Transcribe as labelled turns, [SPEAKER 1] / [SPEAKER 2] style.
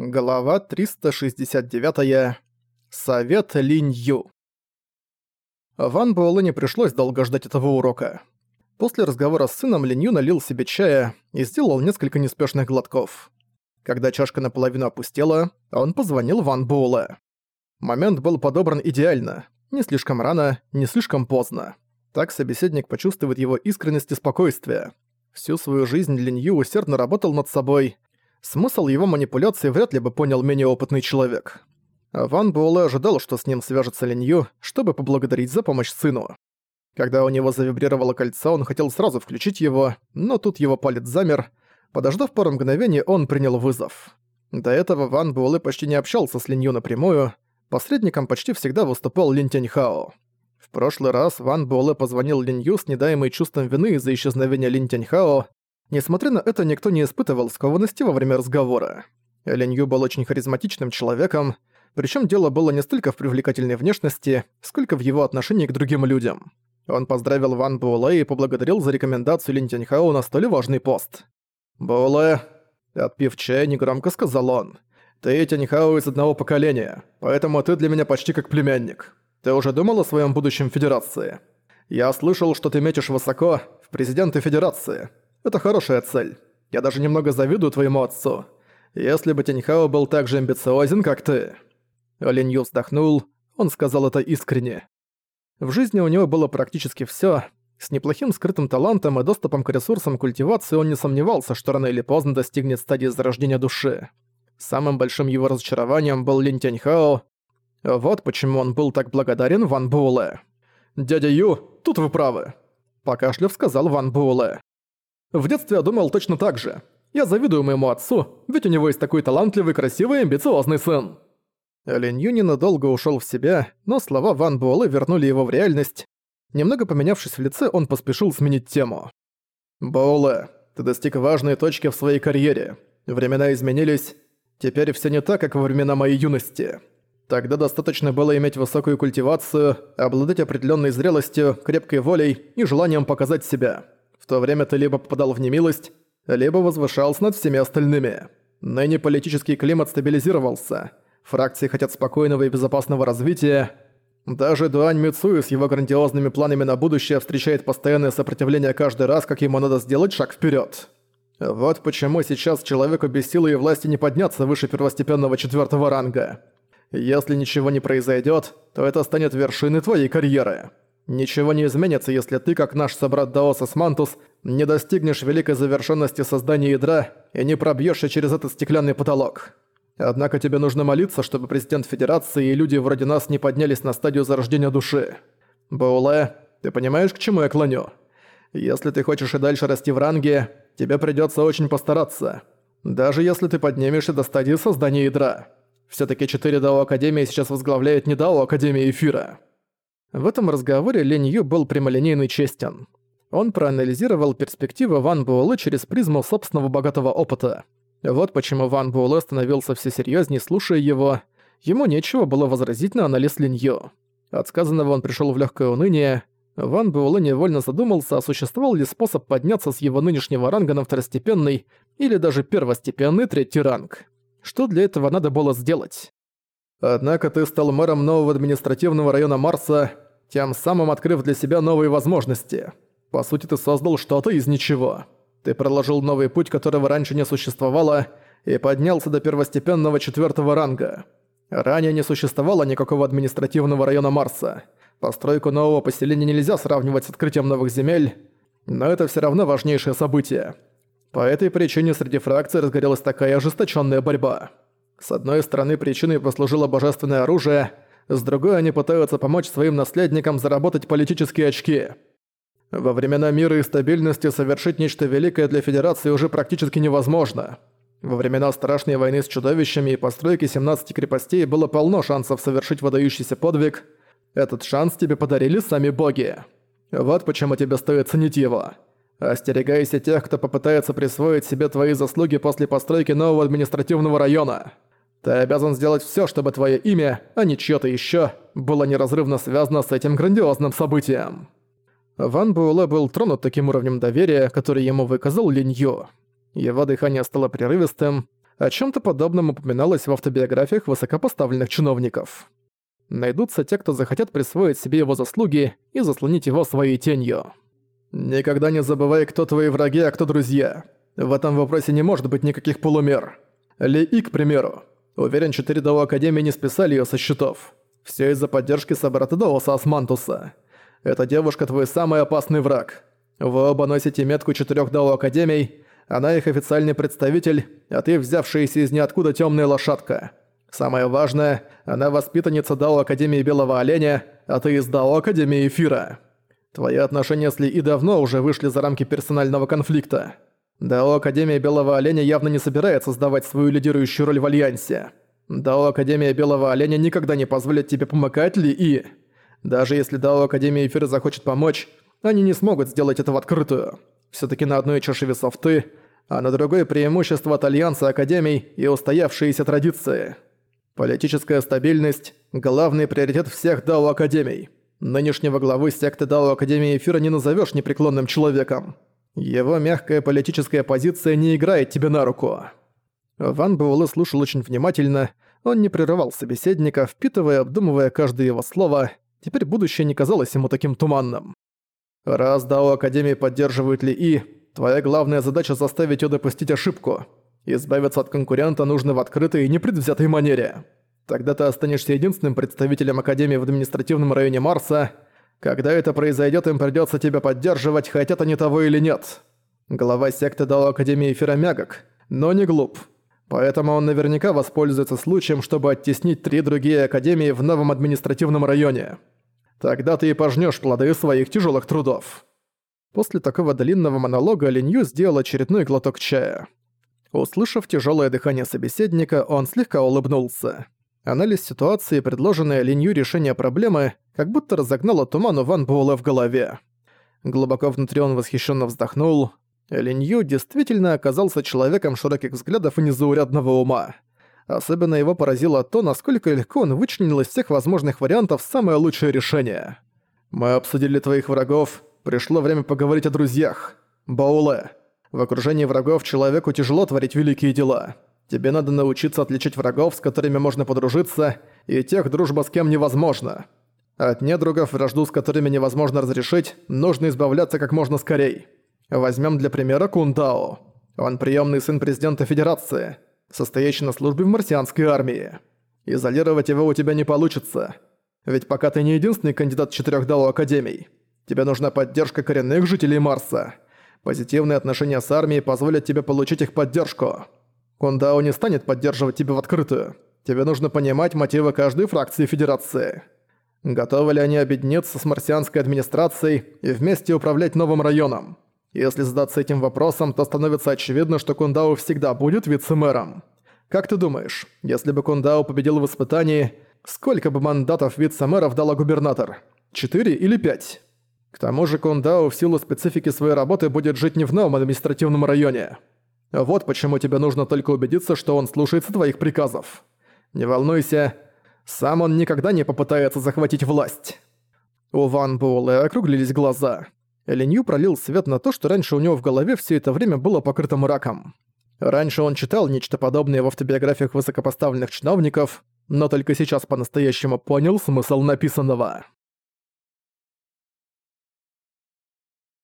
[SPEAKER 1] Глава 369. Совет Линь Ю. Ван Буэлэ не пришлось долго ждать этого урока. После разговора с сыном Линь Ю налил себе чая и сделал несколько неспешных глотков. Когда чашка наполовину опустела, он позвонил Ван Буэлэ. Момент был подобран идеально. Не слишком рано, не слишком поздно. Так собеседник почувствует его искренность и спокойствие. Всю свою жизнь Линь Ю усердно работал над собой, Смысл его манипуляции вряд ли бы понял менее опытный человек. Ван Буэлэ ожидал, что с ним свяжется Линью, чтобы поблагодарить за помощь сыну. Когда у него завибрировало кольцо, он хотел сразу включить его, но тут его палец замер. Подождав пару мгновений, он принял вызов. До этого Ван Буэлэ почти не общался с Линью напрямую, посредником почти всегда выступал Лин Тяньхао. В прошлый раз Ван Буэлэ позвонил Линью с недаемой чувством вины из-за исчезновения Лин Тяньхао, Несмотря на это, никто не испытывал скованности во время разговора. Ленью был очень харизматичным человеком, причем дело было не столько в привлекательной внешности, сколько в его отношении к другим людям. Он поздравил Ван Буэлэ и поблагодарил за рекомендацию Лин Тяньхао на столь важный пост. «Буэлэ», отпив чая, негромко сказал он, «ты Тяньхао из одного поколения, поэтому ты для меня почти как племянник. Ты уже думал о своем будущем Федерации? Я слышал, что ты метишь высоко в президенты Федерации. Это хорошая цель. Я даже немного завидую твоему отцу. Если бы Тиньхао был так же амбициозен, как ты». Линь вздохнул, он сказал это искренне. В жизни у него было практически всё. С неплохим скрытым талантом и доступом к ресурсам культивации он не сомневался, что рано или поздно достигнет стадии зарождения души. Самым большим его разочарованием был Лин Тяньхао. Вот почему он был так благодарен Ван Буэлэ. «Дядя Ю, тут вы правы», – покашляв сказал Ван Буэлэ. В детстве я думал точно так же. Я завидую моему отцу, ведь у него есть такой талантливый, красивый амбициозный сын». Линь Ю ненадолго ушёл в себя, но слова Ван Буэлэ вернули его в реальность. Немного поменявшись в лице, он поспешил сменить тему. «Буэлэ, ты достиг важной точки в своей карьере. Времена изменились. Теперь всё не так, как во времена моей юности. Тогда достаточно было иметь высокую культивацию, обладать определённой зрелостью, крепкой волей и желанием показать себя то время ты либо попадал в немилость, либо возвышался над всеми остальными. Ныне политический климат стабилизировался. Фракции хотят спокойного и безопасного развития. Даже Дуань Мицуи с его грандиозными планами на будущее встречает постоянное сопротивление каждый раз, как ему надо сделать шаг вперед. Вот почему сейчас человеку без силы и власти не подняться выше первостепенного четвертого ранга. Если ничего не произойдет, то это станет вершиной твоей карьеры. Ничего не изменится, если ты, как наш собрат Даосас Мантус, не достигнешь великой завершенности создания ядра и не пробьешься через этот стеклянный потолок. Однако тебе нужно молиться, чтобы президент Федерации и люди вроде нас не поднялись на стадию зарождения души. Бауле, ты понимаешь, к чему я клоню? Если ты хочешь и дальше расти в ранге, тебе придется очень постараться. Даже если ты поднимешься до стадии создания ядра. все таки четыре Дао Академии сейчас возглавляет не Дао Академия Эфира. В этом разговоре Лень Ю был прямолинейный честен. Он проанализировал перспективы Ван Буэлэ через призму собственного богатого опыта. Вот почему Ван Буэлэ становился все серьезнее, слушая его. Ему нечего было возразить на анализ Линь Ю. От сказанного он пришел в легкое уныние. Ван Буэлэ невольно задумался, а существовал ли способ подняться с его нынешнего ранга на второстепенный или даже первостепенный третий ранг. Что для этого надо было сделать? Однако ты стал мэром нового административного района Марса, тем самым открыв для себя новые возможности. По сути, ты создал что-то из ничего. Ты проложил новый путь, которого раньше не существовало, и поднялся до первостепенного четвертого ранга. Ранее не существовало никакого административного района Марса. Постройку нового поселения нельзя сравнивать с открытием новых земель, но это все равно важнейшее событие. По этой причине среди фракций разгорелась такая ожесточенная борьба. С одной стороны, причиной послужило божественное оружие, с другой они пытаются помочь своим наследникам заработать политические очки. Во времена мира и стабильности совершить нечто великое для Федерации уже практически невозможно. Во времена страшной войны с чудовищами и постройки 17 крепостей было полно шансов совершить выдающийся подвиг. Этот шанс тебе подарили сами боги. Вот почему тебе стоит ценить его. Остерегайся тех, кто попытается присвоить себе твои заслуги после постройки нового административного района. Ты обязан сделать всё, чтобы твоё имя, а не чьё-то ещё, было неразрывно связано с этим грандиозным событием». Ван Буэлэ был тронут таким уровнем доверия, который ему выказал Линь Ю. Его дыхание стало прерывистым, О чем то подобном упоминалось в автобиографиях высокопоставленных чиновников. Найдутся те, кто захотят присвоить себе его заслуги и заслонить его своей тенью. «Никогда не забывай, кто твои враги, а кто друзья. В этом вопросе не может быть никаких полумер. Ли И, к примеру. Уверен, четыре Дао Академии не списали ее со счетов. Все из-за поддержки собрата Даоса Османтуса. Эта девушка твой самый опасный враг. Вы оба носите метку четырех Дао Академий, она их официальный представитель, а ты взявшаяся из ниоткуда темная лошадка. Самое важное, она воспитанница Дао Академии Белого Оленя, а ты из Дао Академии Эфира. Твои отношения с Ли и давно уже вышли за рамки персонального конфликта. Дао Академия Белого Оленя явно не собирается сдавать свою лидирующую роль в Альянсе. Дао Академия Белого Оленя никогда не позволит тебе помогать Ли и... Даже если Дао Академия Эфира захочет помочь, они не смогут сделать это в открытую. Всё-таки на одной чаше весов ты, а на другой преимущество от Альянса Академий и устоявшиеся традиции. Политическая стабильность – главный приоритет всех Дао Академий. Нынешнего главы секты Дао Академии Эфира не назовёшь непреклонным человеком. Его мягкая политическая позиция не играет тебе на руку. Ван Буэлэ слушал очень внимательно, он не прерывал собеседника, впитывая обдумывая каждое его слово, теперь будущее не казалось ему таким туманным. Раз Дао Академии поддерживают Ли И, твоя главная задача заставить её допустить ошибку. Избавиться от конкурента нужно в открытой и непредвзятой манере. Тогда ты останешься единственным представителем Академии в административном районе Марса. Когда это произойдёт, им придётся тебя поддерживать, хотят они того или нет. Глава секты Дао Академии Эфира мягок, но не глуп. Поэтому он наверняка воспользуется случаем, чтобы оттеснить три другие Академии в новом административном районе. Тогда ты и пожнёшь плоды своих тяжёлых трудов». После такого длинного монолога Линью сделал очередной глоток чая. Услышав тяжёлое дыхание собеседника, он слегка улыбнулся. Анализ ситуации, предложенное Линью решение проблемы, как будто разогнало туман у Ван Буэлэ в голове. Глубоко внутри он восхищенно вздохнул. Линью действительно оказался человеком широких взглядов и незаурядного ума. Особенно его поразило то, насколько легко он вычленил из всех возможных вариантов самое лучшее решение. «Мы обсудили твоих врагов. Пришло время поговорить о друзьях. Бауле. В окружении врагов человеку тяжело творить великие дела. Тебе надо научиться отличить врагов, с которыми можно подружиться, и тех, дружба с кем невозможно. От недругов, вражду с которыми невозможно разрешить, нужно избавляться как можно скорей. Возьмем для примера Кундао. Он приемный сын президента Федерации – состоящий на службе в марсианской армии. Изолировать его у тебя не получится. Ведь пока ты не единственный кандидат четырёх Дао Академий. Тебе нужна поддержка коренных жителей Марса. Позитивные отношения с армией позволят тебе получить их поддержку. Кундао не станет поддерживать тебя в открытую. Тебе нужно понимать мотивы каждой фракции Федерации. Готовы ли они объединиться с марсианской администрацией и вместе управлять новым районом? Если задаться этим вопросом, то становится очевидно, что Кундао всегда будет вице-мэром. Как ты думаешь, если бы Кундао победил в испытании, сколько бы мандатов вице-мэров дала губернатор? Четыре или пять? К тому же Кундао в силу специфики своей работы будет жить не в новом административном районе. Вот почему тебе нужно только убедиться, что он слушается твоих приказов. Не волнуйся, сам он никогда не попытается захватить власть. У Ван Буэлэ округлились глаза. Ленью пролил свет на то, что раньше у него в голове все это время было покрыто мраком. Раньше он читал нечто подобное в автобиографиях высокопоставленных чиновников, но только сейчас по-настоящему понял смысл написанного.